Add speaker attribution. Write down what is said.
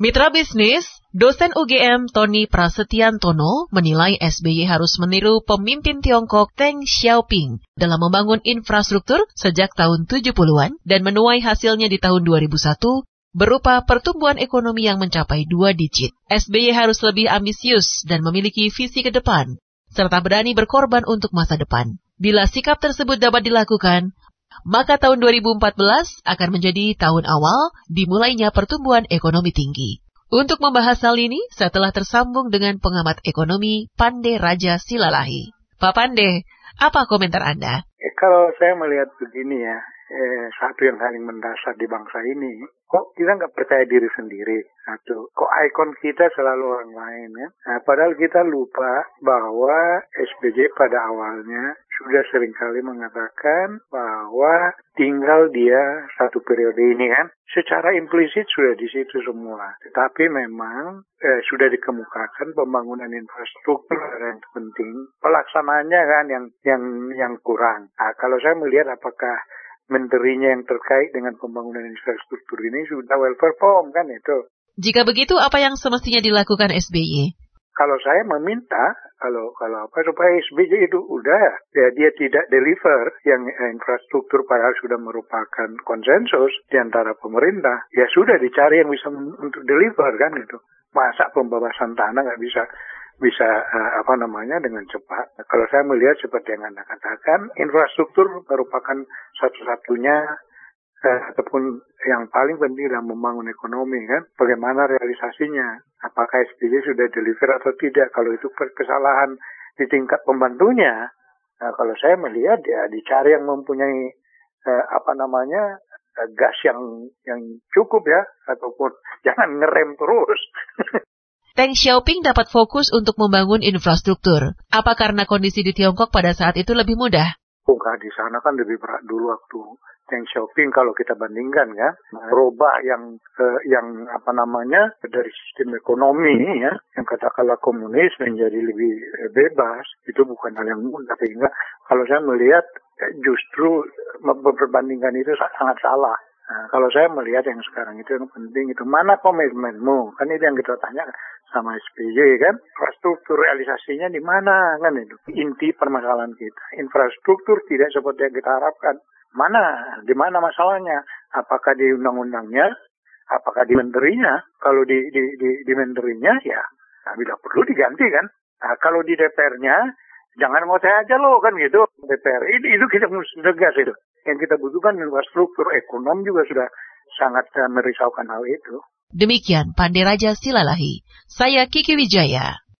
Speaker 1: Mitra bisnis, dosen UGM Tony Prasetyantono menilai SBY harus meniru pemimpin Tiongkok Deng Xiaoping dalam membangun infrastruktur sejak tahun 70-an dan menuai hasilnya di tahun 2001 berupa pertumbuhan ekonomi yang mencapai dua digit. SBY harus lebih ambisius dan memiliki visi ke depan, serta berani berkorban untuk masa depan. Bila sikap tersebut dapat dilakukan, maka tahun 2014 akan menjadi tahun awal dimulainya pertumbuhan ekonomi tinggi. Untuk membahas hal ini, saya telah tersambung dengan pengamat ekonomi Pande Raja Silalahi. Pak Pande, apa komentar Anda?
Speaker 2: Kalau saya melihat begini ya, eh, satu yang paling mendasar di bangsa ini, kok kita nggak percaya diri sendiri? Satu, kok ikon kita selalu orang lain ya? Nah, padahal kita lupa bahwa SBJ pada awalnya sudah sering kali mengatakan bahwa tinggal dia satu periode ini kan. Secara implisit sudah di situ semua. Tetapi memang eh, sudah dikemukakan pembangunan infrastruktur yang penting. Pelaksanaannya kan yang yang yang kurang. Nah, kalau saya melihat apakah menterinya yang terkait dengan pembangunan infrastruktur ini sudah well perform kan itu.
Speaker 1: Jika begitu, apa yang semestinya dilakukan SBY?
Speaker 2: kalau saya meminta kalau kalau apa supaya SBY itu udah ya dia tidak deliver yang infrastruktur padahal sudah merupakan konsensus di antara pemerintah ya sudah dicari yang bisa untuk deliver kan itu masa pembebasan tanah nggak bisa bisa uh, apa namanya dengan cepat. Kalau saya melihat seperti yang Anda katakan, infrastruktur merupakan satu-satunya eh, ataupun yang paling penting dalam membangun ekonomi kan, bagaimana realisasinya, apakah SBY sudah deliver atau tidak, kalau itu kesalahan di tingkat pembantunya, nah, kalau saya melihat ya dicari yang mempunyai eh, apa namanya eh, gas yang yang cukup ya, ataupun jangan ngerem terus.
Speaker 1: Deng Xiaoping dapat fokus untuk membangun infrastruktur. Apa karena kondisi di Tiongkok pada saat itu lebih mudah?
Speaker 2: Bukan di sana kan lebih berat dulu waktu yang shopping kalau kita bandingkan ya merubah yang eh, yang apa namanya dari sistem ekonomi ya yang katakanlah komunis menjadi lebih eh, bebas itu bukan hal yang mudah sehingga kalau saya melihat eh, justru memperbandingkan itu sangat salah Nah, kalau saya melihat yang sekarang itu yang penting itu mana komitmenmu kan itu yang kita tanya sama SPY kan infrastruktur realisasinya di mana kan itu inti permasalahan kita infrastruktur tidak seperti yang kita harapkan Mana? Di mana masalahnya? Apakah di undang-undangnya? Apakah di menterinya? Kalau di di di, di menterinya ya nah, bila perlu diganti kan. Nah, kalau di DPR-nya jangan mau saya aja loh kan gitu. DPR ini itu kita mesti tegas itu. Yang kita butuhkan infrastruktur ekonomi juga sudah sangat merisaukan hal itu.
Speaker 1: Demikian Pandey Raja Silalahi. Saya Kiki Wijaya.